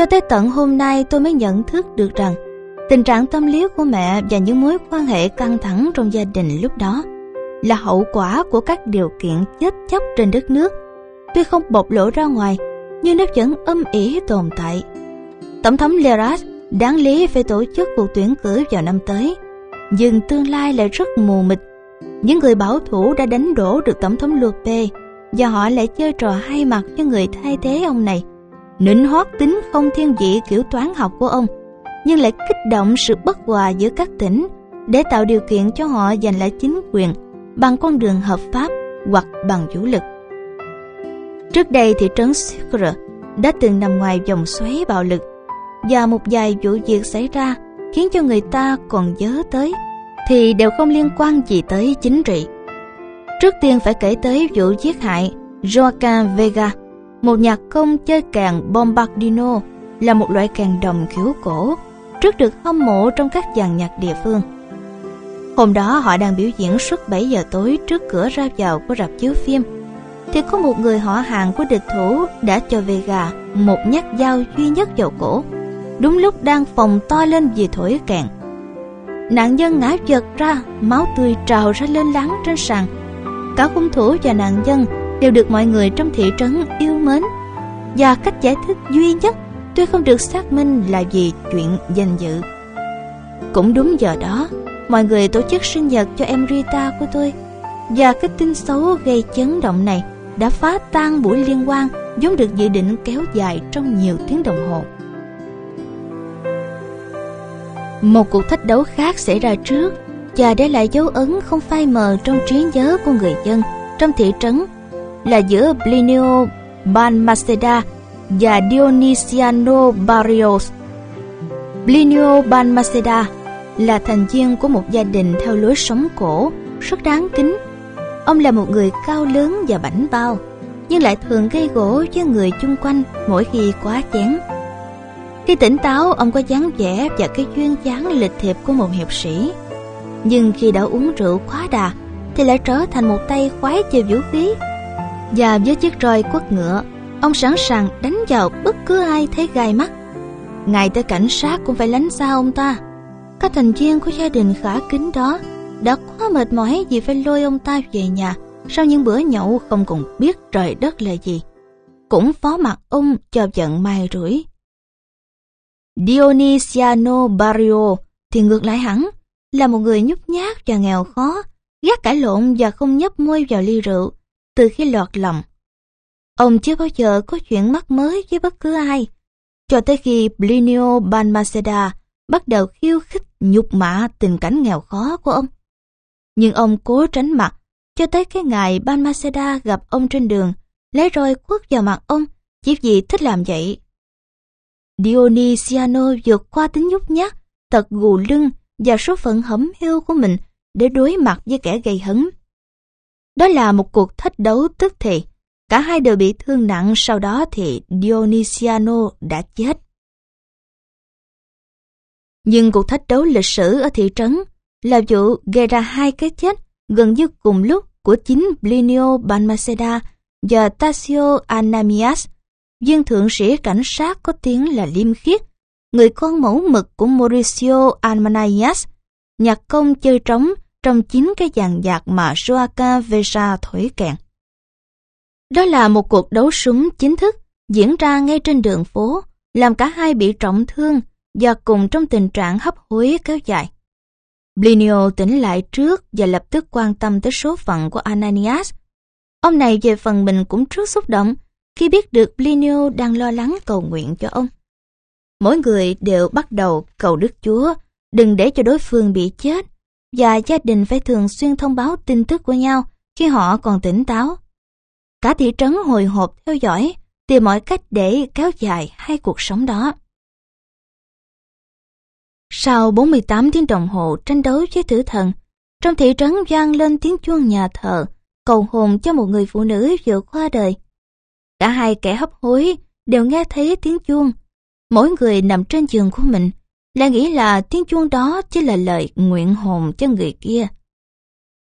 Cho tới tận hôm nay tôi mới nhận thức được rằng tình trạng tâm lý của mẹ và những mối quan hệ căng thẳng trong gia đình lúc đó là hậu quả của các điều kiện chết chóc trên đất nước. Tuy không bộc lộ ra ngoài, nhưng nó vẫn âm ỉ tồn tại. Tổng thống Leras đáng lý phải tổ chức cuộc tuyển cử vào năm tới, nhưng tương lai lại rất mù mịt. Những người bảo thủ đã đánh đổ được tổng thống Lupe và họ lại chơi trò hai mặt cho người thay thế ông này nịnh hót tính không thiên vị kiểu toán học của ông nhưng lại kích động sự bất hòa giữa các tỉnh để tạo điều kiện cho họ giành lại chính quyền bằng con đường hợp pháp hoặc bằng vũ lực. Trước đây thị trấn Sucre đã từng nằm ngoài vòng xoáy bạo lực và một vài vụ việc xảy ra khiến cho người ta còn nhớ tới thì đều không liên quan gì tới chính trị. Trước tiên phải kể tới vụ giết hại Joaquin Vega, một nhạc công chơi kèn bombardino là một loại kèn đồng khiếu cổ, rất được hâm mộ trong các dàn nhạc địa phương. Hôm đó họ đang biểu diễn suốt 7 giờ tối trước cửa ra vào của rạp chiếu phim. Thì có một người họ hàng của địch thủ đã cho Vega một nhát dao duy nhất vào cổ. Đúng lúc đang phòng to lên vì thổi kèn. Nạn nhân ngã vật ra, máu tươi trào ra lên láng trên sàn. Cả hung thủ và nạn nhân đều được mọi người trong thị trấn yêu mến. Và cách giải thích duy nhất tôi không được xác minh là vì chuyện danh dự. Cũng đúng giờ đó, mọi người tổ chức sinh nhật cho em Rita của tôi. Và cái tin xấu gây chấn động này đã phá tan buổi liên quan vốn được dự định kéo dài trong nhiều tiếng đồng hồ. Một cuộc thách đấu khác xảy ra trước và để lại dấu ấn không phai mờ trong trí nhớ của người dân trong thị trấn là giữa Plinio Balmaceda và Dionisiano Barrios. Plinio Balmaceda là thành viên của một gia đình theo lối sống cổ rất đáng kính. Ông là một người cao lớn và bảnh bao, nhưng lại thường gây gỗ với người chung quanh mỗi khi quá chén. Khi tỉnh táo, ông có dáng vẻ và cái duyên dáng lịch thiệp của một hiệp sĩ. Nhưng khi đã uống rượu quá đà, thì lại trở thành một tay khoái chơi vũ khí. Và với chiếc roi quất ngựa, ông sẵn sàng đánh vào bất cứ ai thấy gai mắt. Ngài tới cảnh sát cũng phải lánh xa ông ta. Các thành viên của gia đình khả kính đó đã quá mệt mỏi vì phải lôi ông ta về nhà sau những bữa nhậu không còn biết trời đất là gì. Cũng phó mặt ông cho giận mai rủi. Dionisiano Barrio thì ngược lại hẳn là một người nhút nhát và nghèo khó, gác cãi lộn và không nhấp môi vào ly rượu từ khi lọt lòng. Ông chưa bao giờ có chuyện mắc mới với bất cứ ai, cho tới khi Plinio Balmaceda bắt đầu khiêu khích nhục mạ tình cảnh nghèo khó của ông. Nhưng ông cố tránh mặt, cho tới cái ngày Balmaceda gặp ông trên đường, lấy roi quất vào mặt ông, chỉ vì thích làm vậy. Dionisiano vượt qua tính nhút nhát, tật gù lưng và số phận hẩm hiu của mình để đối mặt với kẻ gây hấn. Đó là một cuộc thách đấu tức thì. Cả hai đều bị thương nặng sau đó thì Dionisiano đã chết. Nhưng cuộc thách đấu lịch sử ở thị trấn là vụ gây ra hai cái chết gần như cùng lúc của chính Plinio Balmaceda và Tasio Anamias, viên thượng sĩ cảnh sát có tiếng là liêm khiết, người con mẫu mực của Mauricio Almanayas, nhạc công chơi trống trong chính cái dàn nhạc mà Joaquin Vesa thổi kèn. Đó là một cuộc đấu súng chính thức diễn ra ngay trên đường phố, làm cả hai bị trọng thương và cùng trong tình trạng hấp hối kéo dài. Blinio tỉnh lại trước và lập tức quan tâm tới số phận của Ananias. Ông này về phần mình cũng rất xúc động khi biết được Blinio đang lo lắng cầu nguyện cho ông. Mỗi người đều bắt đầu cầu Đức Chúa đừng để cho đối phương bị chết và gia đình phải thường xuyên thông báo tin tức của nhau khi họ còn tỉnh táo. Cả thị trấn hồi hộp theo dõi, tìm mọi cách để kéo dài hai cuộc sống đó. Sau 48 tiếng đồng hồ tranh đấu với tử thần, trong thị trấn vang lên tiếng chuông nhà thờ, cầu hồn cho một người phụ nữ vừa qua đời. Cả hai kẻ hấp hối đều nghe thấy tiếng chuông. Mỗi người nằm trên giường của mình, lại nghĩ là tiếng chuông đó chỉ là lời nguyện hồn cho người kia.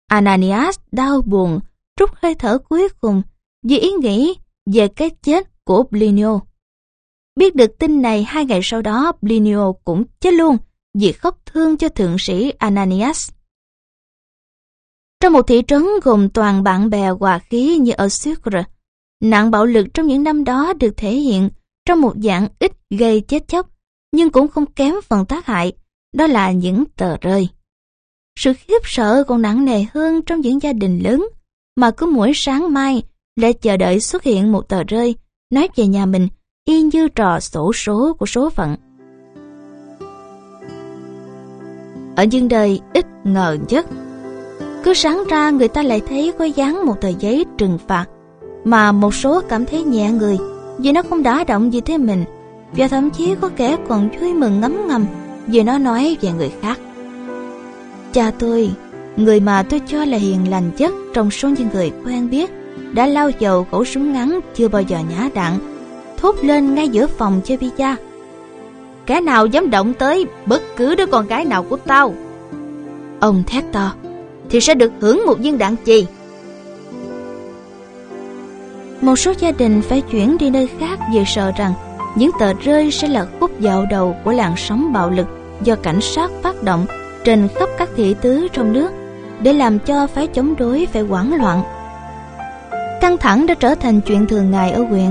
Ananias đau buồn, rút hơi thở cuối cùng vì ý nghĩ về cái chết của Plinio. Biết được tin này hai ngày sau đó Plinio cũng chết luôn vì khóc thương cho thượng sĩ Ananias. Trong một thị trấn gồm toàn bạn bè hòa khí như ở Sucre, nạn bạo lực trong những năm đó được thể hiện trong một dạng ít gây chết chóc, nhưng cũng không kém phần tác hại, đó là những tờ rơi. Sự khiếp sợ còn nặng nề hơn trong những gia đình lớn, mà cứ mỗi sáng mai lại chờ đợi xuất hiện một tờ rơi nói về nhà mình y như trò sổ số của số phận. Ở dương đời ít ngờ nhất. Cứ sáng ra người ta lại thấy có dán một tờ giấy trừng phạt mà một số cảm thấy nhẹ người vì nó không đả động gì tới mình và thậm chí có kẻ còn vui mừng ngấm ngầm vì nó nói về người khác. Cha tôi, người mà tôi cho là hiền lành nhất trong số những người quen biết, đã lau dầu khẩu súng ngắn chưa bao giờ nhả đạn, thốt lên ngay giữa phòng chơi pizza. Kẻ nào dám động tới bất cứ đứa con gái nào của tao? Ông thét to, thì sẽ được hưởng một viên đạn chì. Một số gia đình phải chuyển đi nơi khác vì sợ rằng những tờ rơi sẽ là khúc dạo đầu của làn sóng bạo lực do cảnh sát phát động trên khắp các thị tứ trong nước để làm cho phái chống đối phải hoảng loạn. Căng thẳng đã trở thành chuyện thường ngày ở huyện.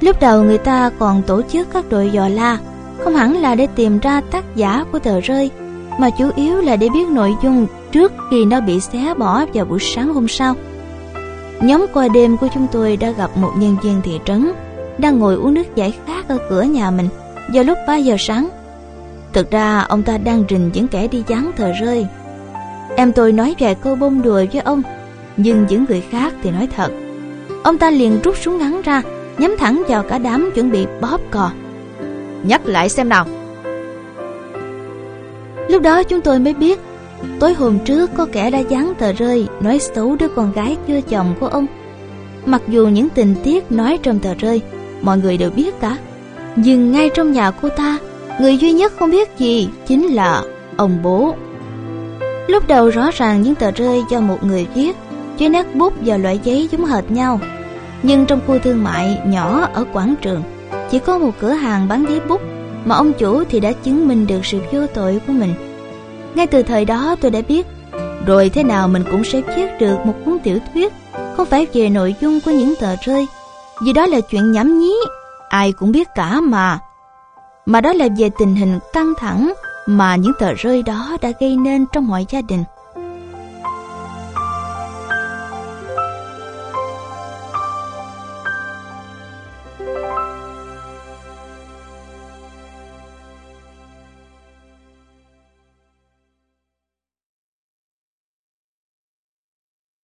Lúc đầu người ta còn tổ chức các đội dò la, không hẳn là để tìm ra tác giả của tờ rơi, mà chủ yếu là để biết nội dung trước khi nó bị xé bỏ vào buổi sáng hôm sau. Nhóm qua đêm của chúng tôi đã gặp một nhân viên thị trấn đang ngồi uống nước giải khát ở cửa nhà mình vào lúc 3 giờ sáng. Thực ra ông ta đang rình những kẻ đi dán tờ rơi. Em tôi nói vài câu bông đùa với ông, nhưng những người khác thì nói thật. Ông ta liền rút súng ngắn ra, nhắm thẳng vào cả đám chuẩn bị bóp cò. Nhắc lại xem nào. Lúc đó chúng tôi mới biết, tối hôm trước có kẻ đã dán tờ rơi nói xấu đứa con gái chưa chồng của ông. Mặc dù những tình tiết nói trong tờ rơi, mọi người đều biết cả. Nhưng ngay trong nhà cô ta người duy nhất không biết gì chính là ông bố. Lúc đầu rõ ràng những tờ rơi do một người viết, với nét bút và loại giấy giống hệt nhau. Nhưng trong khu thương mại nhỏ ở quảng trường, chỉ có một cửa hàng bán giấy bút mà ông chủ thì đã chứng minh được sự vô tội của mình. Ngay từ thời đó tôi đã biết, rồi thế nào mình cũng sẽ viết được một cuốn tiểu thuyết, không phải về nội dung của những tờ rơi, vì đó là chuyện nhảm nhí, ai cũng biết cả mà mà đó là về tình hình căng thẳng mà những tờ rơi đó đã gây nên trong mọi gia đình.